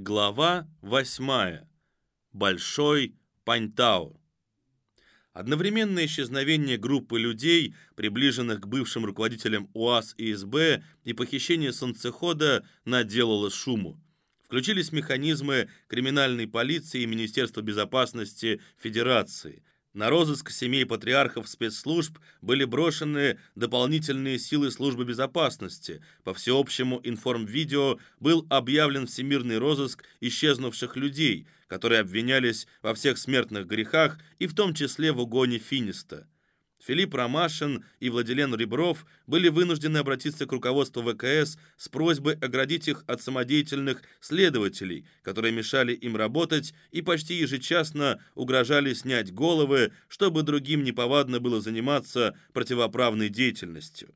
Глава 8. Большой Паньтао. Одновременное исчезновение группы людей, приближенных к бывшим руководителям УАЗ и СБ, и похищение солнцехода наделало шуму. Включились механизмы криминальной полиции и Министерства безопасности Федерации. На розыск семей патриархов спецслужб были брошены дополнительные силы службы безопасности. По всеобщему информвидео был объявлен всемирный розыск исчезнувших людей, которые обвинялись во всех смертных грехах и в том числе в угоне Финиста. Филипп Ромашин и Владилен Ребров были вынуждены обратиться к руководству ВКС с просьбой оградить их от самодеятельных следователей, которые мешали им работать и почти ежечасно угрожали снять головы, чтобы другим неповадно было заниматься противоправной деятельностью.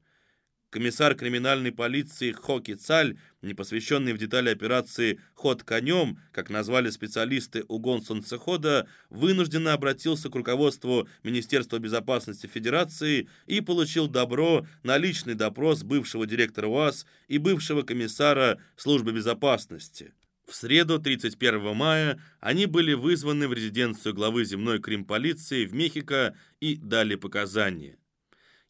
Комиссар криминальной полиции Хоки Цаль, не посвященный в детали операции «Ход конем», как назвали специалисты угон солнцехода, вынужденно обратился к руководству Министерства безопасности Федерации и получил добро на личный допрос бывшего директора УАЗ и бывшего комиссара службы безопасности. В среду, 31 мая, они были вызваны в резиденцию главы земной кримполиции в Мехико и дали показания.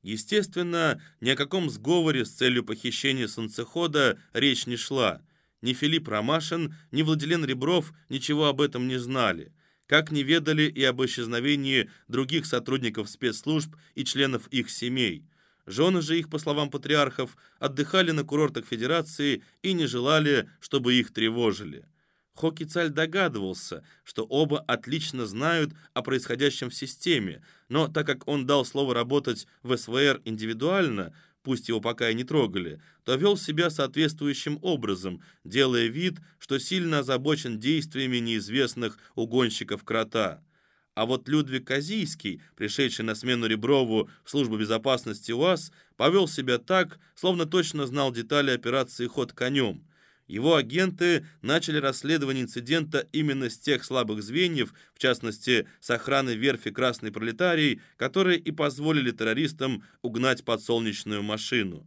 Естественно, ни о каком сговоре с целью похищения солнцехода речь не шла. Ни Филипп Ромашин, ни Владилен Ребров ничего об этом не знали. Как не ведали и об исчезновении других сотрудников спецслужб и членов их семей. Жены же их, по словам патриархов, отдыхали на курортах Федерации и не желали, чтобы их тревожили. Хокицаль догадывался, что оба отлично знают о происходящем в системе, но так как он дал слово работать в СВР индивидуально, пусть его пока и не трогали, то вел себя соответствующим образом, делая вид, что сильно озабочен действиями неизвестных угонщиков крота. А вот Людвиг Казийский, пришедший на смену Реброву в службу безопасности УАЗ, повел себя так, словно точно знал детали операции «Ход конем». Его агенты начали расследование инцидента именно с тех слабых звеньев, в частности, с охраны верфи «Красный пролетарий», которые и позволили террористам угнать подсолнечную машину.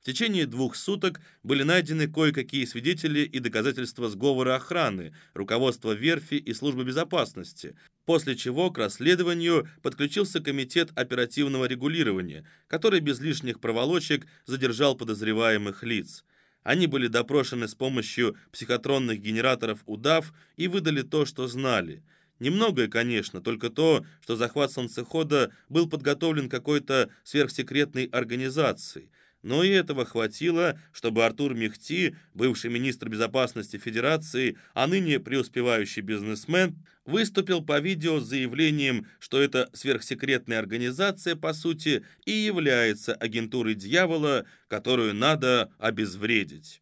В течение двух суток были найдены кое-какие свидетели и доказательства сговора охраны, руководства верфи и службы безопасности, после чего к расследованию подключился комитет оперативного регулирования, который без лишних проволочек задержал подозреваемых лиц. Они были допрошены с помощью психотронных генераторов удав и выдали то, что знали. Немногое, конечно, только то, что захват солнцехода был подготовлен какой-то сверхсекретной организацией – но и этого хватило, чтобы Артур Мехти, бывший министр безопасности Федерации, а ныне преуспевающий бизнесмен, выступил по видео с заявлением, что эта сверхсекретная организация, по сути, и является агентурой дьявола, которую надо обезвредить.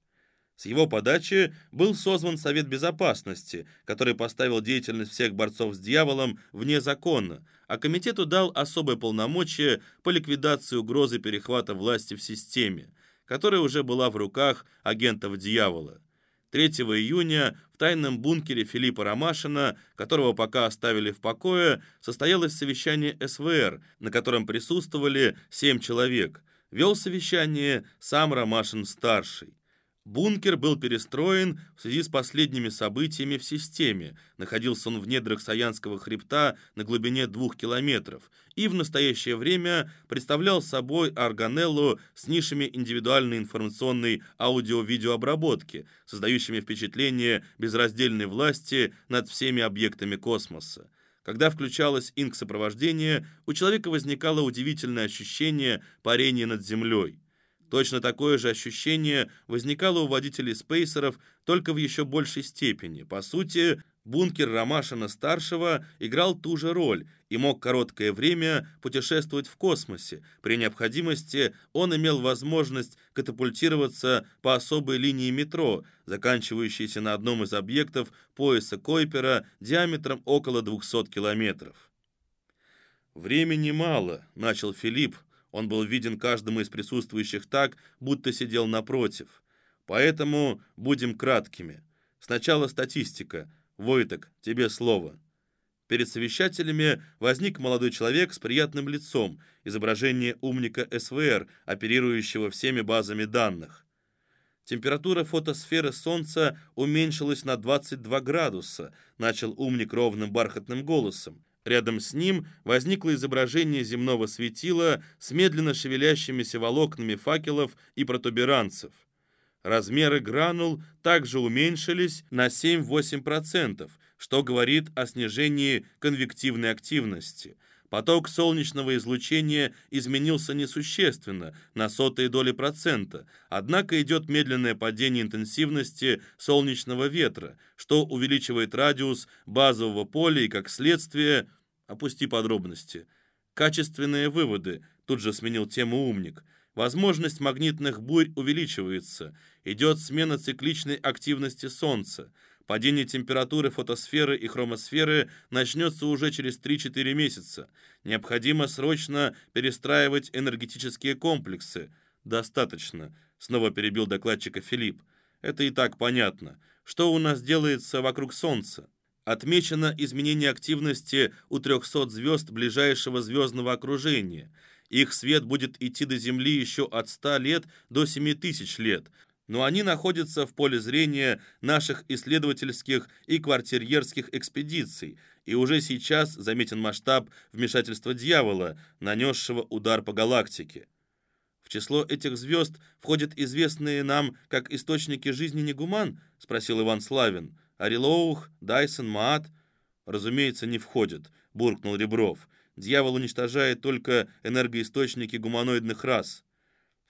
С его подачи был созван Совет Безопасности, который поставил деятельность всех борцов с дьяволом вне закона, а комитету дал особое полномочие по ликвидации угрозы перехвата власти в системе, которая уже была в руках агентов дьявола. 3 июня в тайном бункере Филиппа Ромашина, которого пока оставили в покое, состоялось совещание СВР, на котором присутствовали семь человек. Вел совещание сам Ромашин-старший. Бункер был перестроен в связи с последними событиями в системе. Находился он в недрах Саянского хребта на глубине двух километров и в настоящее время представлял собой органеллу с нишами индивидуальной информационной аудио-видеообработки, создающими впечатление безраздельной власти над всеми объектами космоса. Когда включалось инк-сопровождение, у человека возникало удивительное ощущение парения над Землей. Точно такое же ощущение возникало у водителей спейсеров, только в еще большей степени. По сути, бункер Ромашина-старшего играл ту же роль и мог короткое время путешествовать в космосе. При необходимости он имел возможность катапультироваться по особой линии метро, заканчивающейся на одном из объектов пояса Койпера диаметром около 200 километров. «Времени мало», — начал Филипп, он был виден каждому из присутствующих так, будто сидел напротив. Поэтому будем краткими. Сначала статистика. Войтек, тебе слово. Перед совещателями возник молодой человек с приятным лицом, изображение умника СВР, оперирующего всеми базами данных. Температура фотосферы Солнца уменьшилась на 22 градуса, начал умник ровным бархатным голосом. Рядом с ним возникло изображение земного светила с медленно шевелящимися волокнами факелов и протуберанцев. Размеры гранул также уменьшились на 7-8%, что говорит о снижении конвективной активности. Поток солнечного излучения изменился несущественно, на сотые доли процента, однако идет медленное падение интенсивности солнечного ветра, что увеличивает радиус базового поля и, как следствие, опусти подробности. Качественные выводы, тут же сменил тему умник. Возможность магнитных бурь увеличивается, идет смена цикличной активности Солнца. Падение температуры фотосферы и хромосферы начнется уже через 3-4 месяца. Необходимо срочно перестраивать энергетические комплексы. Достаточно, снова перебил докладчика Филипп. Это и так понятно. Что у нас делается вокруг Солнца? Отмечено изменение активности у 300 звезд ближайшего звездного окружения. Их свет будет идти до Земли еще от 100 лет до 7000 лет, но они находятся в поле зрения наших исследовательских и квартирьерских экспедиций, и уже сейчас заметен масштаб вмешательства дьявола, нанесшего удар по галактике. В число этих звезд входят известные нам как источники жизни Негуман, спросил Иван Славин. Арилоух, Дайсон, Маат, разумеется, не входят, буркнул Ребров. Дьявол уничтожает только энергоисточники гуманоидных рас.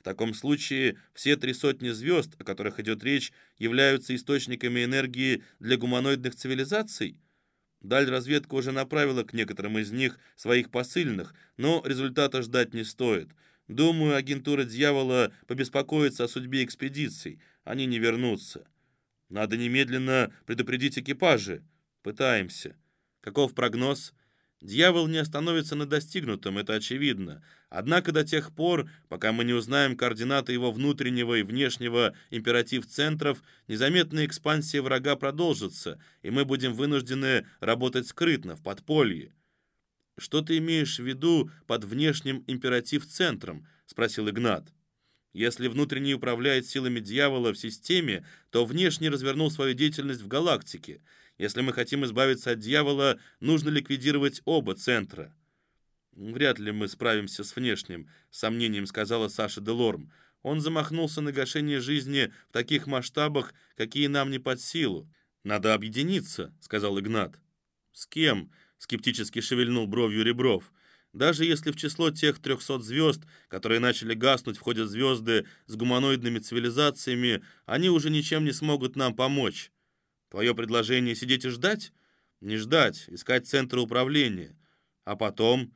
В таком случае все три сотни звезд, о которых идет речь, являются источниками энергии для гуманоидных цивилизаций? Даль разведка уже направила к некоторым из них своих посыльных, но результата ждать не стоит. Думаю, агентура дьявола побеспокоится о судьбе экспедиций. Они не вернутся. Надо немедленно предупредить экипажи. Пытаемся. Каков прогноз? Дьявол не остановится на достигнутом, это очевидно. Однако до тех пор, пока мы не узнаем координаты его внутреннего и внешнего императив-центров, незаметная экспансия врага продолжится, и мы будем вынуждены работать скрытно, в подполье. «Что ты имеешь в виду под внешним императив-центром?» — спросил Игнат. Если внутренний управляет силами дьявола в системе, то внешний развернул свою деятельность в галактике. Если мы хотим избавиться от дьявола, нужно ликвидировать оба центра. «Вряд ли мы справимся с внешним», — сомнением сказала Саша Делорм. «Он замахнулся на гашение жизни в таких масштабах, какие нам не под силу. Надо объединиться», — сказал Игнат. «С кем?» — скептически шевельнул бровью Ребров. Даже если в число тех 300 звезд, которые начали гаснуть, входят звезды с гуманоидными цивилизациями, они уже ничем не смогут нам помочь. Твое предложение сидеть и ждать? Не ждать, искать центры управления. А потом...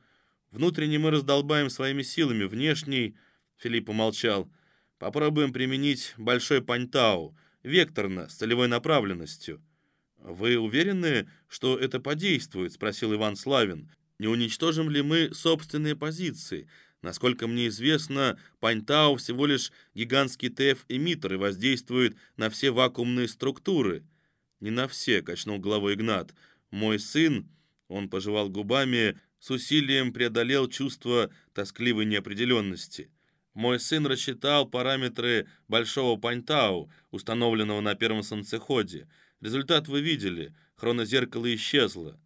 Внутренний мы раздолбаем своими силами, внешний... Филипп помолчал. Попробуем применить большой паньтау, векторно, с целевой направленностью. «Вы уверены, что это подействует?» — спросил Иван Славин. Не уничтожим ли мы собственные позиции? Насколько мне известно, Паньтау всего лишь гигантский ТФ-эмиттер и воздействует на все вакуумные структуры. Не на все, качнул головой Игнат. Мой сын, он пожевал губами, с усилием преодолел чувство тоскливой неопределенности. Мой сын рассчитал параметры большого Паньтау, установленного на первом солнцеходе. Результат вы видели, хронозеркало исчезло.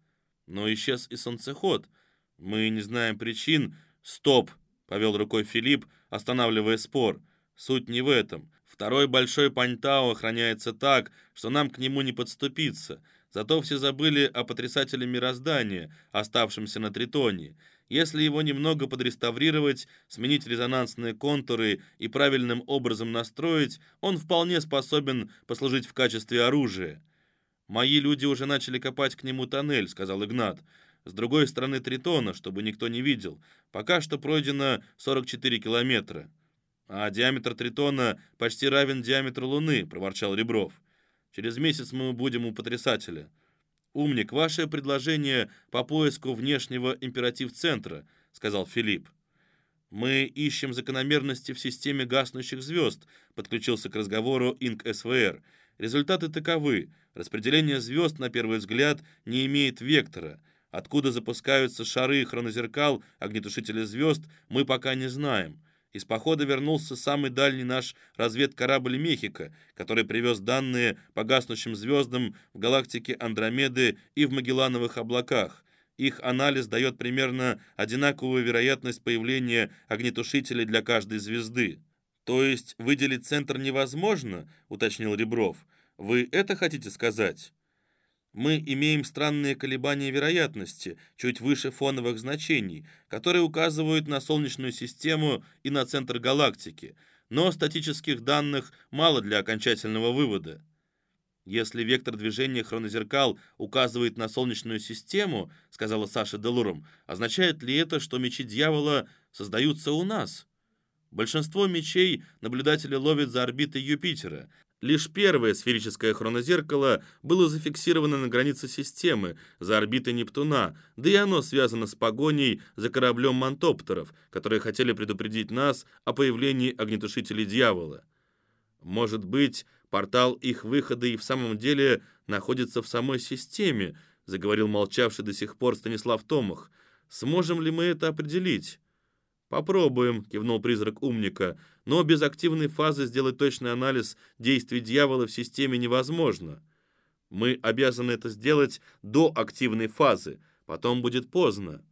Но исчез и солнцеход. Мы не знаем причин. Стоп, повел рукой Филипп, останавливая спор. Суть не в этом. Второй большой Паньтао охраняется так, что нам к нему не подступиться. Зато все забыли о потрясателе мироздания, оставшемся на Тритоне. Если его немного подреставрировать, сменить резонансные контуры и правильным образом настроить, он вполне способен послужить в качестве оружия. «Мои люди уже начали копать к нему тоннель», — сказал Игнат. «С другой стороны Тритона, чтобы никто не видел. Пока что пройдено 44 километра». «А диаметр Тритона почти равен диаметру Луны», — проворчал Ребров. «Через месяц мы будем у потрясателя». «Умник, ваше предложение по поиску внешнего императив-центра», — сказал Филипп. «Мы ищем закономерности в системе гаснущих звезд», — подключился к разговору Инк СВР. «Результаты таковы. Распределение звезд, на первый взгляд, не имеет вектора. Откуда запускаются шары хронозеркал огнетушителя звезд, мы пока не знаем. Из похода вернулся самый дальний наш разведкорабль «Мехико», который привез данные по гаснущим звездам в галактике Андромеды и в Магеллановых облаках. Их анализ дает примерно одинаковую вероятность появления огнетушителей для каждой звезды. «То есть выделить центр невозможно?» — уточнил Ребров. «Вы это хотите сказать?» Мы имеем странные колебания вероятности, чуть выше фоновых значений, которые указывают на Солнечную систему и на центр галактики, но статических данных мало для окончательного вывода. «Если вектор движения хронозеркал указывает на Солнечную систему, — сказала Саша Делуром, — означает ли это, что мечи дьявола создаются у нас?» Большинство мечей наблюдатели ловят за орбитой Юпитера, Лишь первое сферическое хронозеркало было зафиксировано на границе системы, за орбитой Нептуна, да и оно связано с погоней за кораблем мантоптеров, которые хотели предупредить нас о появлении огнетушителей дьявола. Может быть, портал их выхода и в самом деле находится в самой системе, заговорил молчавший до сих пор Станислав Томах. Сможем ли мы это определить? «Попробуем», — кивнул призрак умника, «но без активной фазы сделать точный анализ действий дьявола в системе невозможно. Мы обязаны это сделать до активной фазы, потом будет поздно».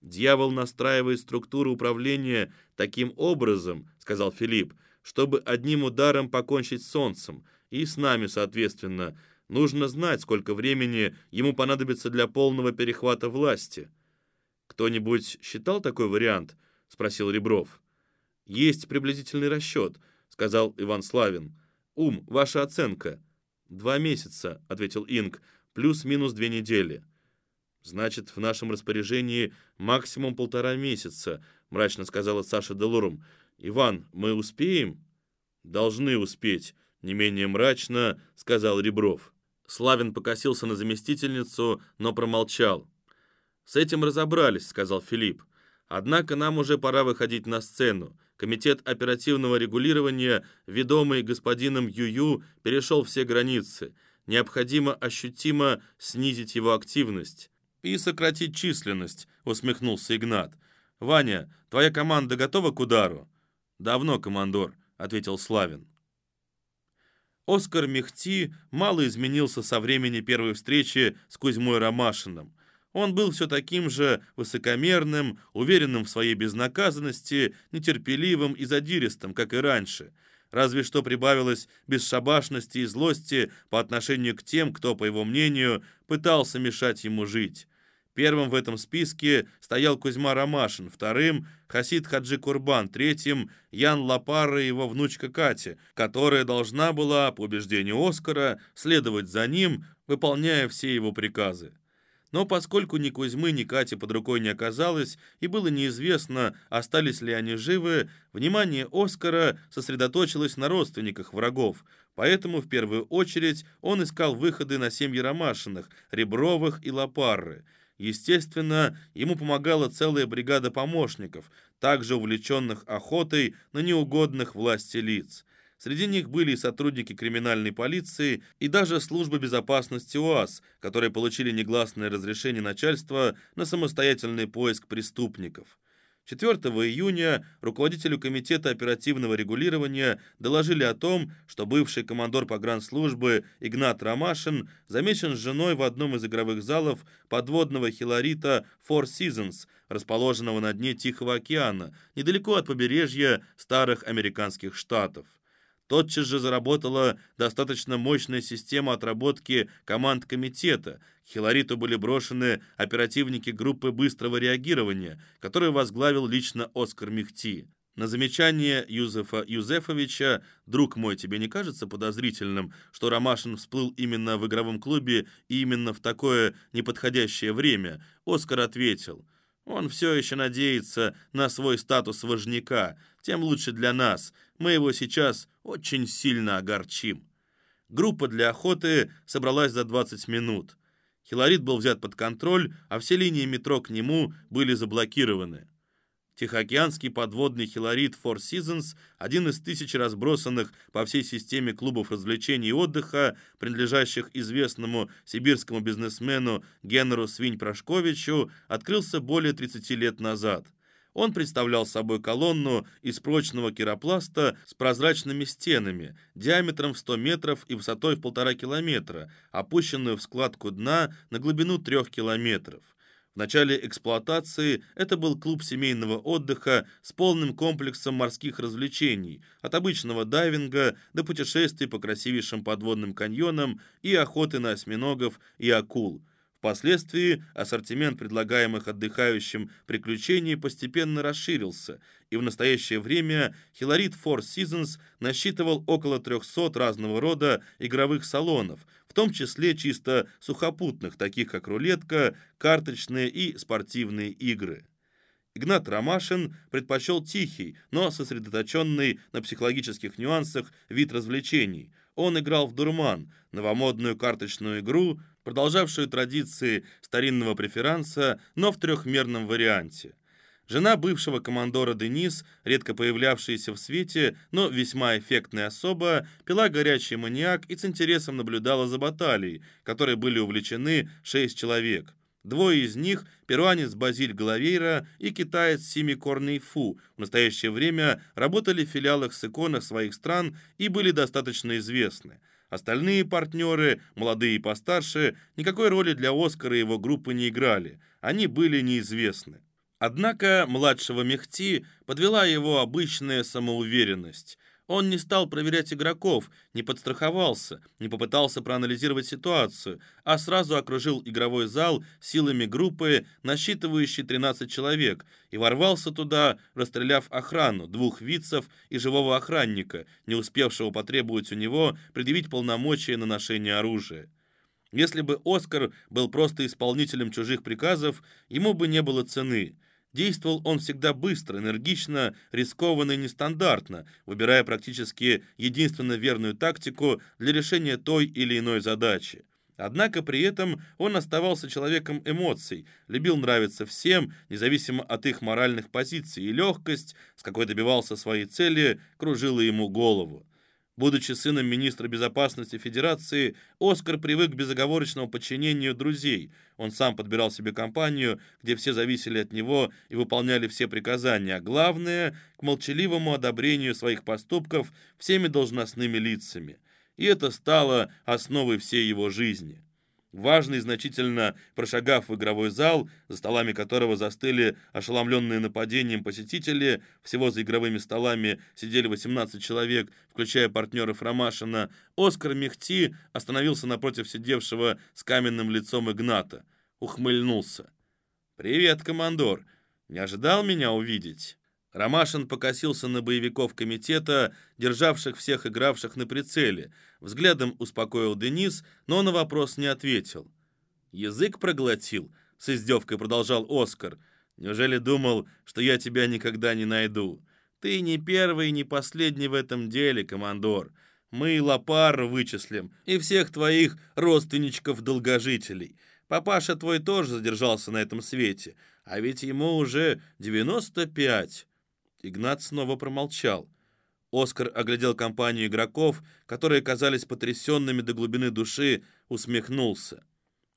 «Дьявол настраивает структуру управления таким образом», — сказал Филипп, «чтобы одним ударом покончить с Солнцем, и с нами, соответственно. Нужно знать, сколько времени ему понадобится для полного перехвата власти». «Кто-нибудь считал такой вариант?» — спросил Ребров. «Есть приблизительный расчет», — сказал Иван Славин. «Ум, ваша оценка». «Два месяца», — ответил Инг, — «плюс-минус две недели». «Значит, в нашем распоряжении максимум полтора месяца», — мрачно сказала Саша Делурум. «Иван, мы успеем?» «Должны успеть», — не менее мрачно сказал Ребров. Славин покосился на заместительницу, но промолчал. «С этим разобрались», — сказал Филипп. Однако нам уже пора выходить на сцену. Комитет оперативного регулирования, ведомый господином Юю, перешел все границы. Необходимо ощутимо снизить его активность. «И сократить численность», — усмехнулся Игнат. «Ваня, твоя команда готова к удару?» «Давно, командор», — ответил Славин. Оскар Мехти мало изменился со времени первой встречи с Кузьмой Ромашиным. Он был все таким же высокомерным, уверенным в своей безнаказанности, нетерпеливым и задиристым, как и раньше. Разве что прибавилось бесшабашности и злости по отношению к тем, кто, по его мнению, пытался мешать ему жить. Первым в этом списке стоял Кузьма Ромашин, вторым — Хасид Хаджи Курбан, третьим — Ян Лапара и его внучка Катя, которая должна была, по убеждению Оскара, следовать за ним, выполняя все его приказы. Но поскольку ни Кузьмы, ни Кати под рукой не оказалось, и было неизвестно, остались ли они живы, внимание Оскара сосредоточилось на родственниках врагов, поэтому в первую очередь он искал выходы на семьи Ромашиных, Ребровых и Лопарры. Естественно, ему помогала целая бригада помощников, также увлеченных охотой на неугодных власти лиц. Среди них были и сотрудники криминальной полиции, и даже службы безопасности УАЗ, которые получили негласное разрешение начальства на самостоятельный поиск преступников. 4 июня руководителю Комитета оперативного регулирования доложили о том, что бывший командор погранслужбы Игнат Ромашин замечен с женой в одном из игровых залов подводного хилорита Four Seasons, расположенного на дне Тихого океана, недалеко от побережья старых американских штатов. Тотчас же заработала достаточно мощная система отработки команд комитета. К Хилариту были брошены оперативники группы быстрого реагирования, которую возглавил лично Оскар Мехти. На замечание Юзефа Юзефовича «Друг мой, тебе не кажется подозрительным, что Ромашин всплыл именно в игровом клубе и именно в такое неподходящее время?» Оскар ответил – он все еще надеется на свой статус вожняка, тем лучше для нас. Мы его сейчас очень сильно огорчим. Группа для охоты собралась за 20 минут. Хилорит был взят под контроль, а все линии метро к нему были заблокированы. Тихоокеанский подводный хилорит Four Seasons, один из тысяч разбросанных по всей системе клубов развлечений и отдыха, принадлежащих известному сибирскому бизнесмену Генеру Свинь Прошковичу, открылся более 30 лет назад. Он представлял собой колонну из прочного керопласта с прозрачными стенами, диаметром в 100 метров и высотой в полтора километра, опущенную в складку дна на глубину трех километров. Начале эксплуатации это был клуб семейного отдыха с полным комплексом морских развлечений, от обычного дайвинга до путешествий по красивейшим подводным каньонам и охоты на осьминогов и акул – Впоследствии ассортимент предлагаемых отдыхающим приключений постепенно расширился, и в настоящее время Хиларит Four Seasons насчитывал около 300 разного рода игровых салонов, в том числе чисто сухопутных, таких как рулетка, карточные и спортивные игры. Игнат Ромашин предпочел тихий, но сосредоточенный на психологических нюансах вид развлечений. Он играл в дурман, новомодную карточную игру, продолжавшую традиции старинного преферанса, но в трехмерном варианте. Жена бывшего командора Денис, редко появлявшаяся в свете, но весьма эффектная особа, пила горячий маньяк и с интересом наблюдала за баталией, которой были увлечены шесть человек. Двое из них – перуанец Базиль Головейра и китаец Сими Корней Фу – в настоящее время работали в филиалах с иконах своих стран и были достаточно известны. Остальные партнеры, молодые и постарше, никакой роли для Оскара и его группы не играли. Они были неизвестны. Однако младшего Мехти подвела его обычная самоуверенность. Он не стал проверять игроков, не подстраховался, не попытался проанализировать ситуацию, а сразу окружил игровой зал силами группы, насчитывающей 13 человек, и ворвался туда, расстреляв охрану, двух вицев и живого охранника, не успевшего потребовать у него предъявить полномочия на ношение оружия. Если бы Оскар был просто исполнителем чужих приказов, ему бы не было цены – Действовал он всегда быстро, энергично, рискованно и нестандартно, выбирая практически единственно верную тактику для решения той или иной задачи. Однако при этом он оставался человеком эмоций, любил нравиться всем, независимо от их моральных позиций, и легкость, с какой добивался своей цели, кружила ему голову. Будучи сыном министра безопасности Федерации, Оскар привык к безоговорочному подчинению друзей. Он сам подбирал себе компанию, где все зависели от него и выполняли все приказания, а главное – к молчаливому одобрению своих поступков всеми должностными лицами. И это стало основой всей его жизни. Важно и значительно прошагав в игровой зал, за столами которого застыли ошеломленные нападением посетители, всего за игровыми столами сидели 18 человек, включая партнеров Ромашина, Оскар Мехти остановился напротив сидевшего с каменным лицом Игната. Ухмыльнулся. «Привет, командор! Не ожидал меня увидеть?» Ромашин покосился на боевиков комитета, державших всех игравших на прицеле. Взглядом успокоил Денис, но на вопрос не ответил. «Язык проглотил?» — с издевкой продолжал Оскар. «Неужели думал, что я тебя никогда не найду? Ты не первый и не последний в этом деле, командор. Мы Лопар вычислим и всех твоих родственничков-долгожителей. Папаша твой тоже задержался на этом свете, а ведь ему уже 95. Игнат снова промолчал. Оскар оглядел компанию игроков, которые казались потрясенными до глубины души, усмехнулся.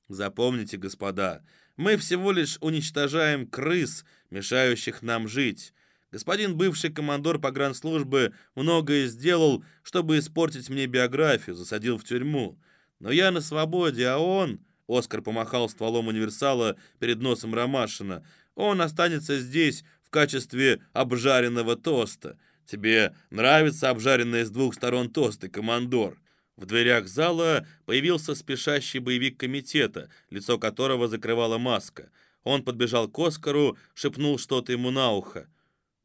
«Запомните, господа, мы всего лишь уничтожаем крыс, мешающих нам жить. Господин бывший командор погранслужбы многое сделал, чтобы испортить мне биографию, засадил в тюрьму. Но я на свободе, а он...» Оскар помахал стволом универсала перед носом Ромашина. «Он останется здесь, качестве обжаренного тоста. Тебе нравится обжаренные с двух сторон тосты, командор?» В дверях зала появился спешащий боевик комитета, лицо которого закрывала маска. Он подбежал к Оскару, шепнул что-то ему на ухо.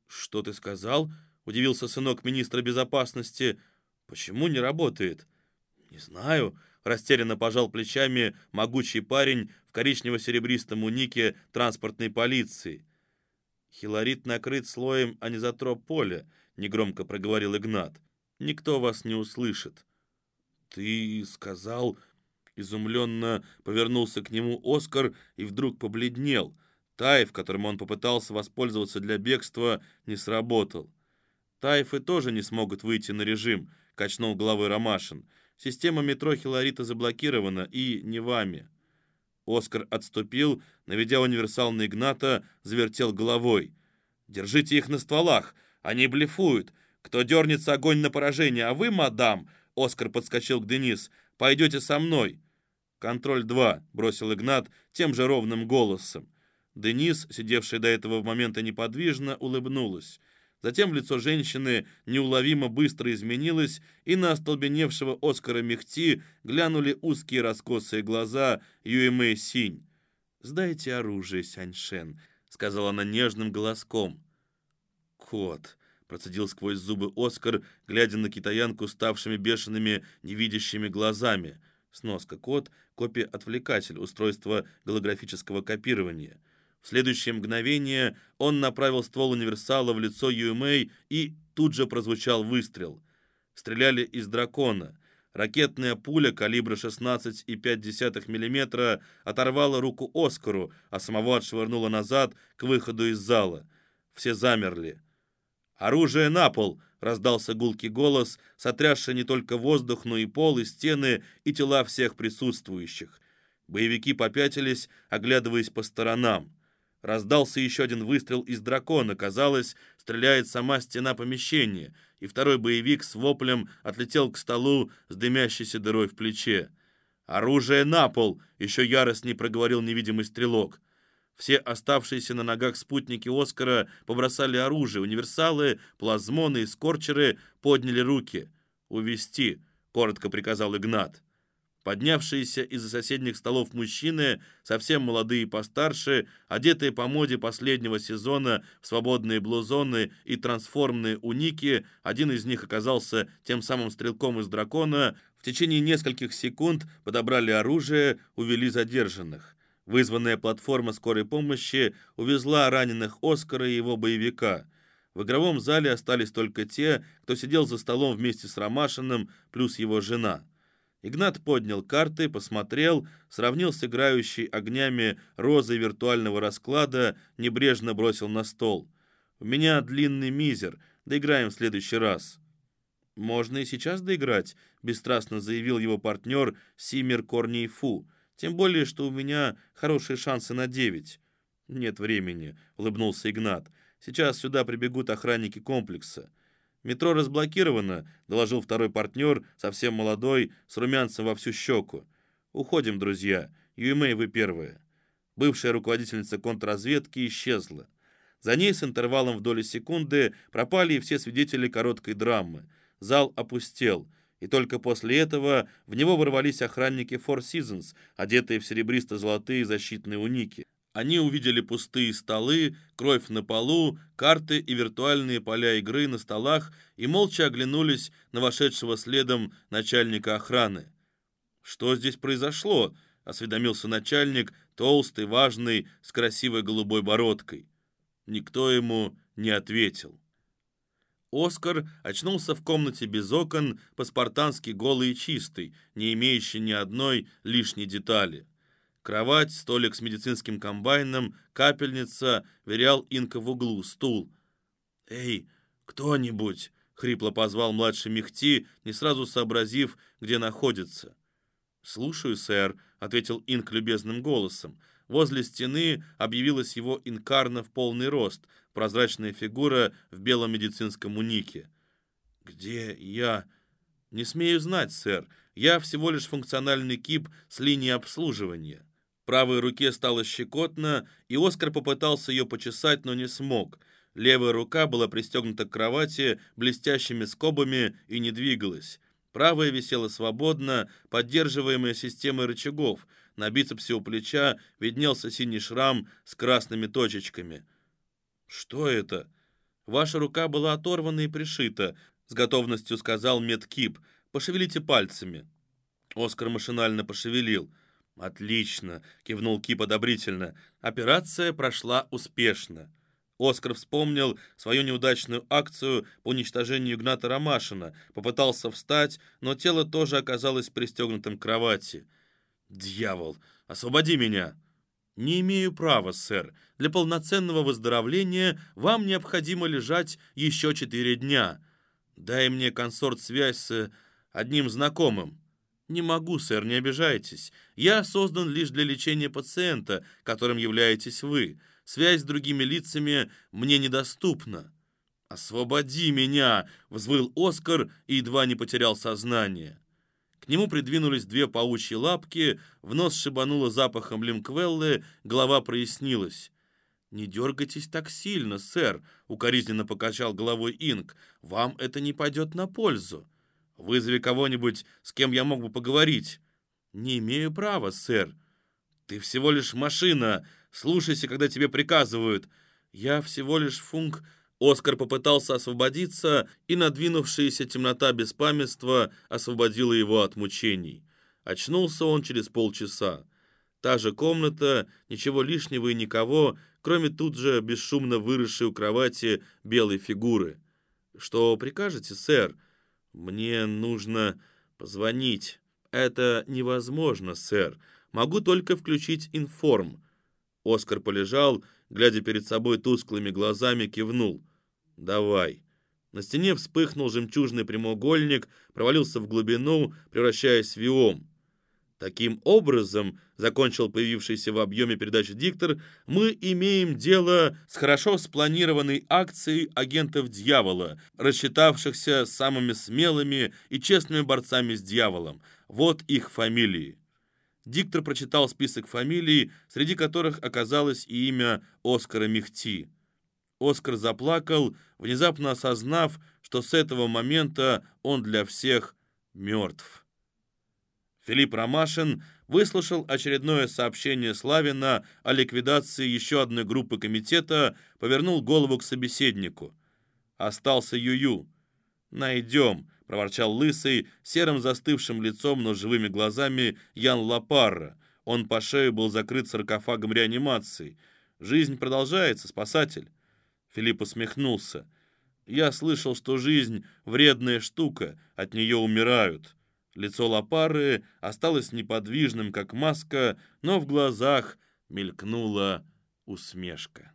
«Что ты сказал?» — удивился сынок министра безопасности. «Почему не работает?» «Не знаю», — растерянно пожал плечами могучий парень в коричнево-серебристом унике транспортной полиции. «Хилорит накрыт слоем анизотроп поля», — негромко проговорил Игнат. «Никто вас не услышит». «Ты сказал...» Изумленно повернулся к нему Оскар и вдруг побледнел. Тайф, которым он попытался воспользоваться для бегства, не сработал. «Тайфы тоже не смогут выйти на режим», — качнул головой Ромашин. «Система метро Хилорита заблокирована, и не вами». Оскар отступил, наведя универсал на Игната, завертел головой. Держите их на стволах, они блефуют. Кто дернется, огонь на поражение, а вы, мадам, Оскар подскочил к Денис, пойдете со мной. «Контроль 2», — бросил Игнат тем же ровным голосом. Денис, сидевшая до этого момента неподвижно, улыбнулась. Затем лицо женщины неуловимо быстро изменилось, и на остолбеневшего Оскара Мехти глянули узкие раскосые глаза Юэмэ Синь. «Сдайте оружие, Сяньшен», — сказала она нежным голоском. «Кот», — процедил сквозь зубы Оскар, глядя на китаянку ставшими бешеными невидящими глазами. Сноска «Кот» — копия-отвлекатель, устройство голографического копирования — в следующее мгновение он направил ствол универсала в лицо Юэмэй, и тут же прозвучал выстрел. Стреляли из дракона. Ракетная пуля калибра 16,5 мм оторвала руку Оскару, а самого отшвырнула назад к выходу из зала. Все замерли. «Оружие на пол!» — раздался гулкий голос, сотрясший не только воздух, но и пол, и стены, и тела всех присутствующих. Боевики попятились, оглядываясь по сторонам. Раздался еще один выстрел из дракона. Казалось, стреляет сама стена помещения, и второй боевик с воплем отлетел к столу с дымящейся дырой в плече. «Оружие на пол!» — еще яростней проговорил невидимый стрелок. Все оставшиеся на ногах спутники Оскара побросали оружие. Универсалы, плазмоны и скорчеры подняли руки. «Увести!» — коротко приказал Игнат. Поднявшиеся из-за соседних столов мужчины, совсем молодые и постарше, одетые по моде последнего сезона в свободные блузоны и трансформные уники, один из них оказался тем самым стрелком из дракона, в течение нескольких секунд подобрали оружие, увели задержанных. Вызванная платформа скорой помощи увезла раненых Оскара и его боевика. В игровом зале остались только те, кто сидел за столом вместе с Ромашиным, плюс его жена – Игнат поднял карты, посмотрел, сравнил с играющей огнями розой виртуального расклада, небрежно бросил на стол. «У меня длинный мизер, доиграем в следующий раз». «Можно и сейчас доиграть», — бесстрастно заявил его партнер Симир Корней Фу. «Тем более, что у меня хорошие шансы на девять». «Нет времени», — улыбнулся Игнат. «Сейчас сюда прибегут охранники комплекса. «Метро разблокировано», — доложил второй партнер, совсем молодой, с румянцем во всю щеку. «Уходим, друзья. Юэмэй, вы первые». Бывшая руководительница контрразведки исчезла. За ней с интервалом в доли секунды пропали и все свидетели короткой драмы. Зал опустел, и только после этого в него ворвались охранники Four Seasons, одетые в серебристо-золотые защитные уники. Они увидели пустые столы, кровь на полу, карты и виртуальные поля игры на столах и молча оглянулись на вошедшего следом начальника охраны. «Что здесь произошло?» — осведомился начальник, толстый, важный, с красивой голубой бородкой. Никто ему не ответил. Оскар очнулся в комнате без окон, по-спартански голый и чистый, не имеющий ни одной лишней детали. Кровать, столик с медицинским комбайном, капельница, верял инка в углу, стул. «Эй, кто-нибудь!» — хрипло позвал младший Мехти, не сразу сообразив, где находится. «Слушаю, сэр», — ответил инк любезным голосом. Возле стены объявилась его инкарна в полный рост, прозрачная фигура в белом медицинском унике. «Где я?» «Не смею знать, сэр. Я всего лишь функциональный кип с линии обслуживания» правой руке стало щекотно, и Оскар попытался ее почесать, но не смог. Левая рука была пристегнута к кровати блестящими скобами и не двигалась. Правая висела свободно, поддерживаемая системой рычагов. На бицепсе у плеча виднелся синий шрам с красными точечками. «Что это?» «Ваша рука была оторвана и пришита», — с готовностью сказал медкип. «Пошевелите пальцами». Оскар машинально пошевелил. «Отлично!» — кивнул Кип одобрительно. «Операция прошла успешно». Оскар вспомнил свою неудачную акцию по уничтожению Игната Ромашина, попытался встать, но тело тоже оказалось пристегнутым к кровати. «Дьявол! Освободи меня!» «Не имею права, сэр. Для полноценного выздоровления вам необходимо лежать еще четыре дня. Дай мне консорт-связь с одним знакомым». «Не могу, сэр, не обижайтесь. Я создан лишь для лечения пациента, которым являетесь вы. Связь с другими лицами мне недоступна. «Освободи меня!» — взвыл Оскар и едва не потерял сознание. К нему придвинулись две паучьи лапки, в нос шибануло запахом лимквеллы, голова прояснилась. «Не дергайтесь так сильно, сэр», — укоризненно покачал головой Инг. «Вам это не пойдет на пользу. Вызови кого-нибудь, с кем я мог бы поговорить». «Не имею права, сэр». «Ты всего лишь машина. Слушайся, когда тебе приказывают». «Я всего лишь функ...» Оскар попытался освободиться, и надвинувшаяся темнота беспамятства освободила его от мучений. Очнулся он через полчаса. Та же комната, ничего лишнего и никого, кроме тут же бесшумно выросшей у кровати белой фигуры. «Что прикажете, сэр?» «Мне нужно позвонить». «Это невозможно, сэр. Могу только включить информ». Оскар полежал, глядя перед собой тусклыми глазами, кивнул. «Давай». На стене вспыхнул жемчужный прямоугольник, провалился в глубину, превращаясь в виом. Таким образом, закончил появившийся в объеме передачи диктор, мы имеем дело с хорошо спланированной акцией агентов дьявола, рассчитавшихся самыми смелыми и честными борцами с дьяволом. Вот их фамилии. Диктор прочитал список фамилий, среди которых оказалось и имя Оскара Мехти. Оскар заплакал, внезапно осознав, что с этого момента он для всех мертв. Филипп Ромашин выслушал очередное сообщение Славина о ликвидации еще одной группы комитета, повернул голову к собеседнику. Остался Юю. «Найдем», — проворчал Лысый, серым застывшим лицом, но живыми глазами Ян Лапарра. Он по шею был закрыт саркофагом реанимации. «Жизнь продолжается, спасатель». Филипп усмехнулся. «Я слышал, что жизнь — вредная штука, от нее умирают». Лицо Лапары осталось неподвижным, как маска, но в глазах мелькнула усмешка.